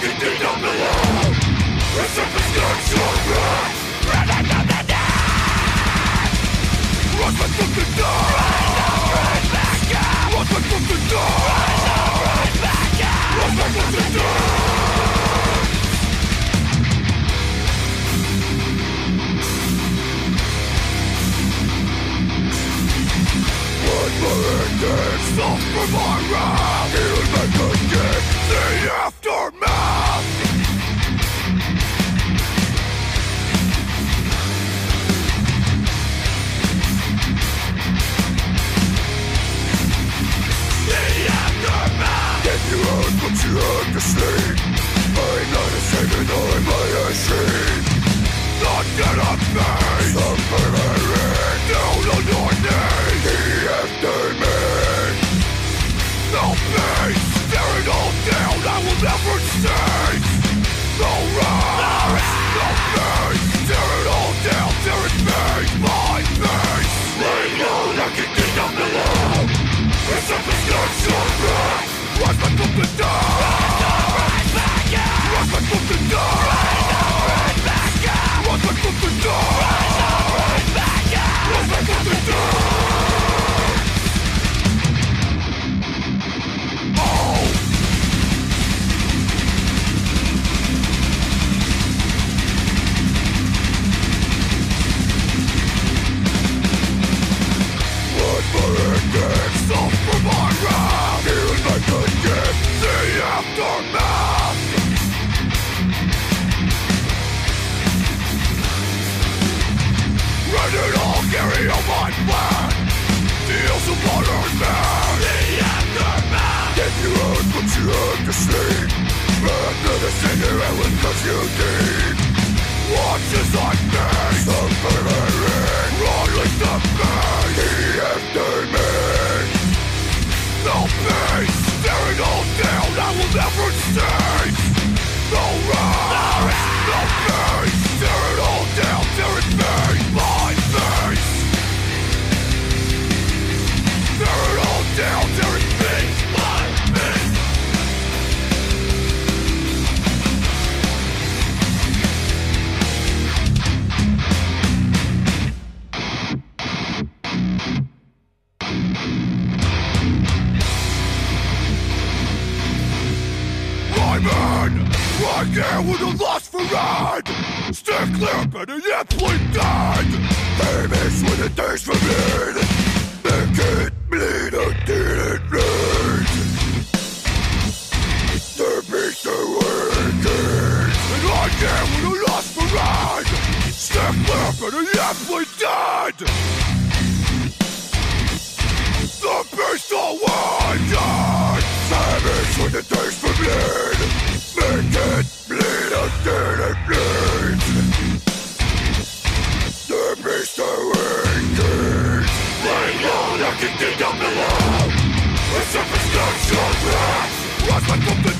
get deep down below The surface starts to run Running from the dead Rise back from the Rise up, rise back up Rise back from the Rise up, rise back up Rise back from the dark for vengeance, self-revival Healed what you heard carry on my plan Deal some modern man The aftermath If you you to sleep center will cut you deep Watch as I make I'm in! Right there with a lust for ride! Stick clear, better yet, bleed dead! Famous with a taste for bleed! Make it bleed until it bleeds! The beast awakens! And right there with a lust for ride! Stick clear, better yet, bleed dead! The beast awakens! With a taste for blood Make it bleed until it bleeds. The beast awakens Lay low like a kingdom below A surface back from Rise back up